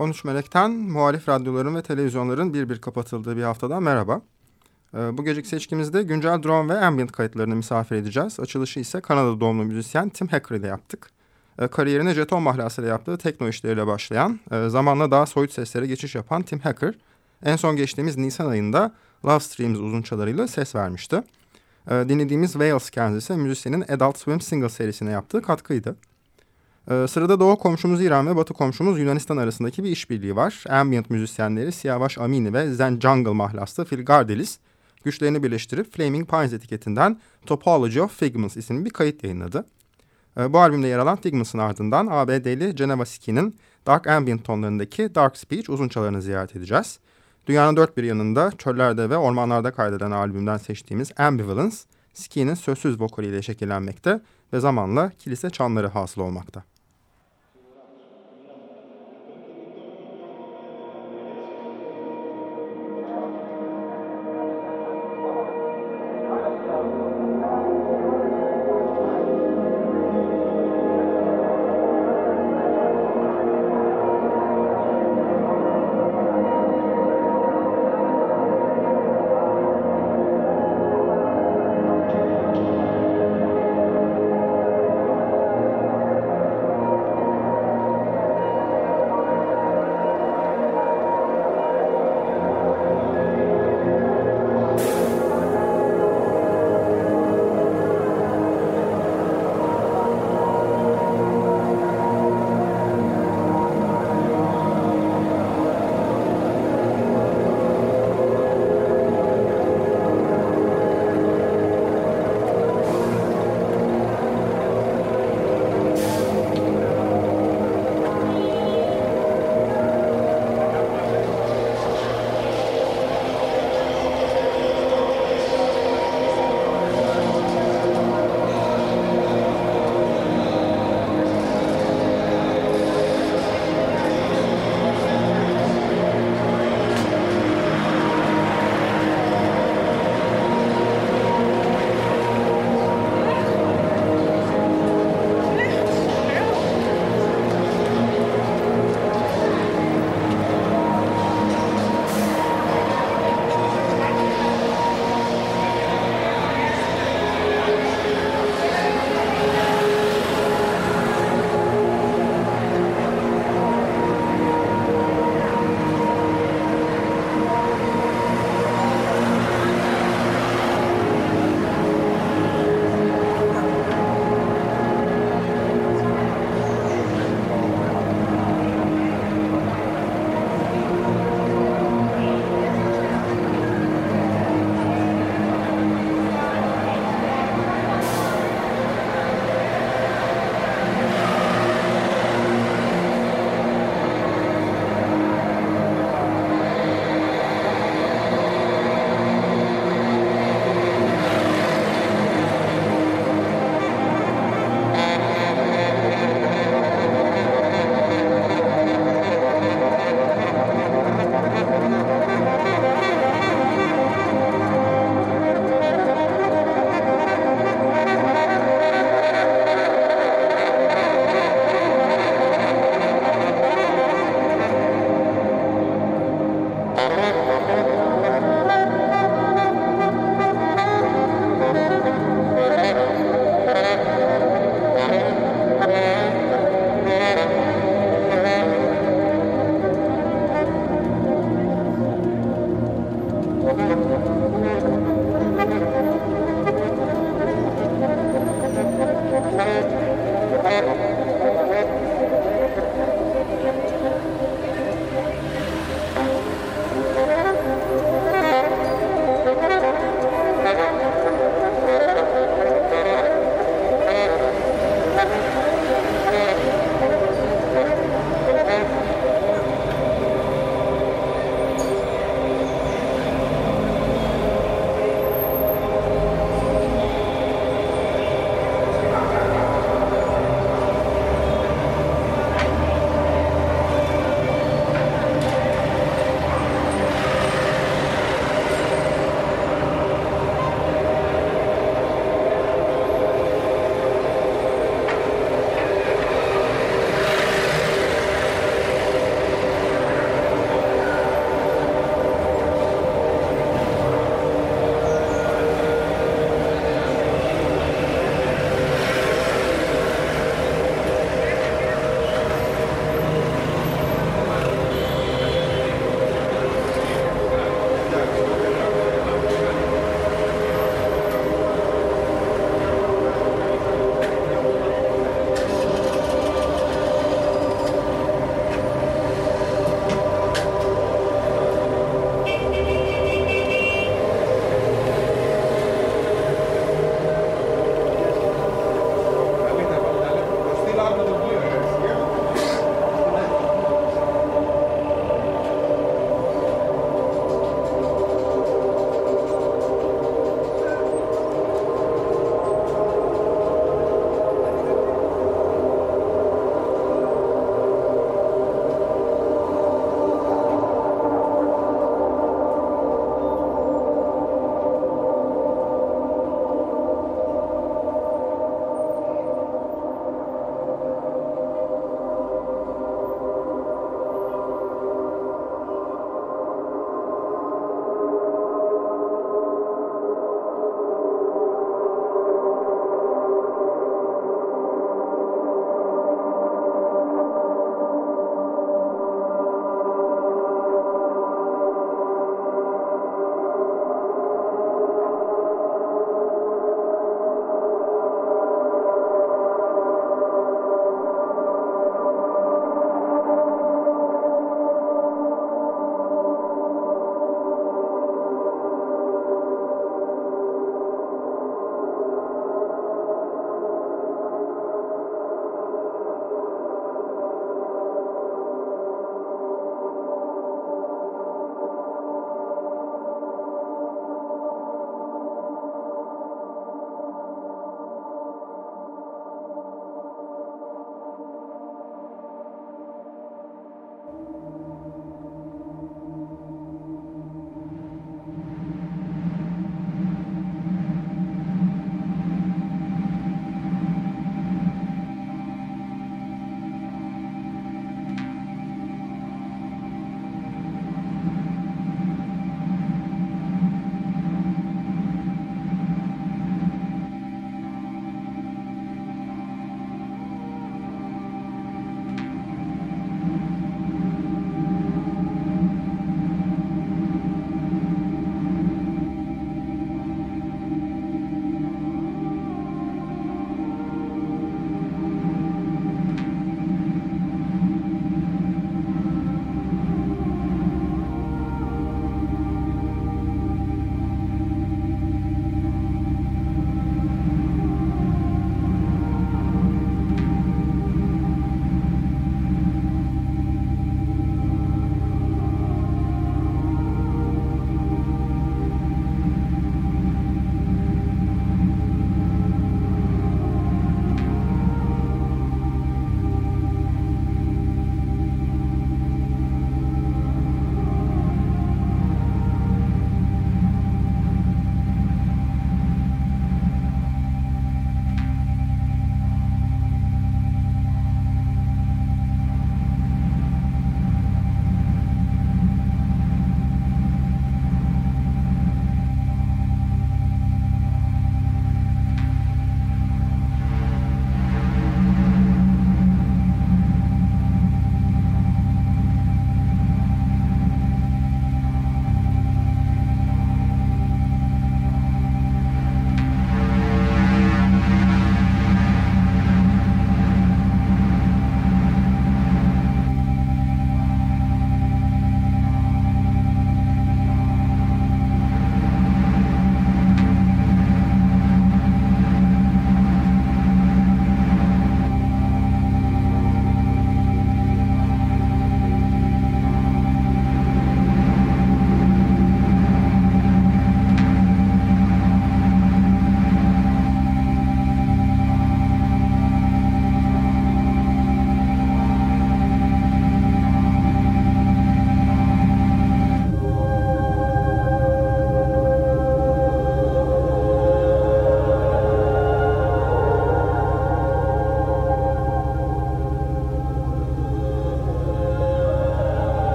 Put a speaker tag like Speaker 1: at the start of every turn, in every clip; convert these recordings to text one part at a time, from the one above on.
Speaker 1: 13 Melek'ten muhalif radyoların ve televizyonların bir bir kapatıldığı bir haftadan merhaba. Ee, bu geceki seçkimizde güncel drone ve ambient kayıtlarını misafir edeceğiz. Açılışı ise Kanada doğumlu müzisyen Tim Hacker ile yaptık. Ee, kariyerine jeton mahlasıyla yaptığı tekno işleriyle başlayan, e, zamanla daha soyut seslere geçiş yapan Tim Hacker, en son geçtiğimiz Nisan ayında Love Streams uzunçalarıyla ses vermişti. Ee, dinlediğimiz Wales kendisi müzisyenin Adult Swim single serisine yaptığı katkıydı. Ee, sırada doğu komşumuz İran ve batı komşumuz Yunanistan arasındaki bir işbirliği var. Ambient müzisyenleri Siavaş Amini ve Zen Jungle mahlaslı Phil Gardelis güçlerini birleştirip Flaming Pines etiketinden Topology of Figments isimli bir kayıt yayınladı. Ee, bu albümde yer alan Figments'ın ardından ABD'li Geneva Ski'nin Dark Ambient tonlarındaki Dark Speech uzunçalarını ziyaret edeceğiz. Dünyanın dört bir yanında çöllerde ve ormanlarda kaydeden albümden seçtiğimiz Ambivalence, Ski'nin sözsüz vokaliyle şekillenmekte ve zamanla kilise çanları hasıl olmakta.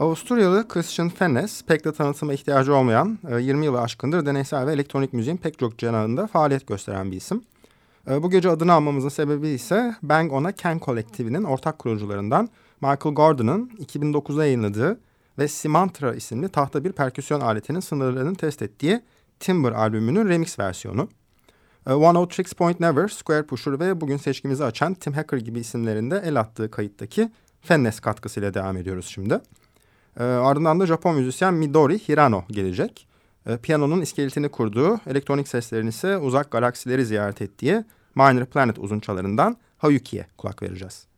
Speaker 1: Avusturyalı Christian Fennes pek de tanıtıma ihtiyacı olmayan 20 e, yılı aşkındır deneysel ve elektronik müziğin pek çok cenahında faaliyet gösteren bir isim. E, bu gece adını almamızın sebebi ise Bang On A Can kolektifinin ortak kurucularından Michael Gordon'ın 2009'da yayınladığı ve Simantra isimli tahta bir perküsyon aletinin sınırlarını test ettiği Timber albümünün remix versiyonu. E, One Out Tricks Point Never, Square Pusher ve bugün seçkimizi açan Tim Hacker gibi isimlerinde el attığı kayıttaki Fennes katkısıyla devam ediyoruz şimdi. E, ardından da Japon müzisyen Midori Hirano gelecek. E, piyanonun iskeletini kurduğu, elektronik seslerini ise uzak galaksileri ziyaret ettiği Minor Planet uzunçalarından Hayuki'ye kulak vereceğiz.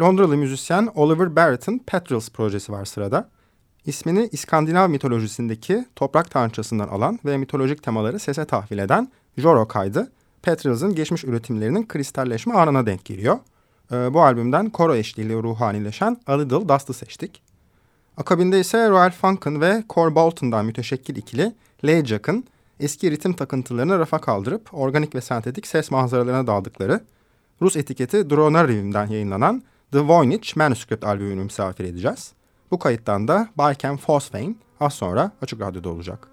Speaker 1: Londralı müzisyen Oliver Barrett'ın Petrels projesi var sırada. İsmini İskandinav mitolojisindeki toprak tanrıçasından alan ve mitolojik temaları sese tahvil eden Joro kaydı, Petrels'ın geçmiş üretimlerinin kristalleşme anına denk geliyor. Ee, bu albümden koro eşliğiyle ruhanileşen A Little Dust'ı seçtik. Akabinde ise Royal Funk'ın ve Core Bolton'dan müteşekkil ikili Jack'ın eski ritim takıntılarını rafa kaldırıp organik ve sentetik ses manzaralarına daldıkları Rus etiketi Dronariv'den yayınlanan The Voynich Manuscript albümünü misafir edeceğiz. Bu kayıttan da Balkan Phosphane az sonra Açık Radyo'da olacak.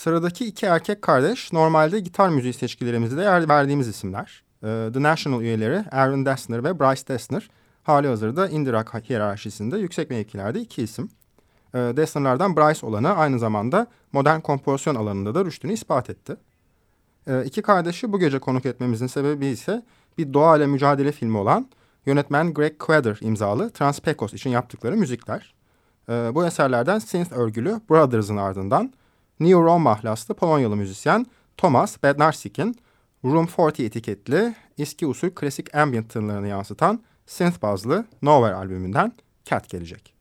Speaker 1: Sıradaki iki erkek kardeş normalde gitar müziği seçkilerimizde yer verdiğimiz isimler. Ee, The National üyeleri Aaron Dessner ve Bryce Dessner hali hazırda indie rock hiyerarşisinde yüksek mevkilerde iki isim. Dessner'lardan Bryce olanı aynı zamanda modern kompozisyon alanında da rüştünü ispat etti. Ee, iki kardeşi bu gece konuk etmemizin sebebi ise bir doğa ile mücadele filmi olan yönetmen Greg Queder imzalı Transpecos için yaptıkları müzikler. Bu eserlerden synth örgülü Brothers'ın ardından New Rome mahlaslı Polonyalı müzisyen Thomas Bednarsik'in Room 40 etiketli eski usul klasik ambient tınlarını yansıtan synth bazlı Nowhere albümünden Cat gelecek.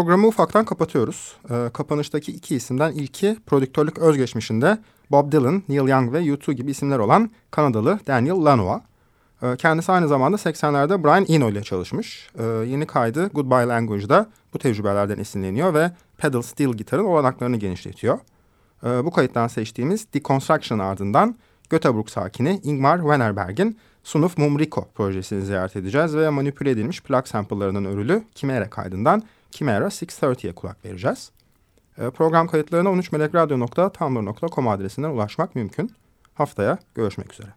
Speaker 1: Programı ufaktan kapatıyoruz. E, kapanıştaki iki isimden ilki prodüktörlük özgeçmişinde Bob Dylan, Neil Young ve U2 gibi isimler olan Kanadalı Daniel Lanois. E, kendisi aynı zamanda 80'lerde Brian Eno ile çalışmış. E, yeni kaydı Goodbye Language'da bu tecrübelerden esinleniyor ve pedal steel gitarın olanaklarını genişletiyor. E, bu kayıttan seçtiğimiz Deconstruction ardından Göteborg sakini Ingmar Wennerberg'in Sunuf Mumriko projesini ziyaret edeceğiz ve manipüle edilmiş plak sample'larının örülü Chimera kaydından Chimera 630'ye kulak vereceğiz. E, program kayıtlarına 13melekradyo.tumblr.com adresinden ulaşmak mümkün. Haftaya görüşmek üzere.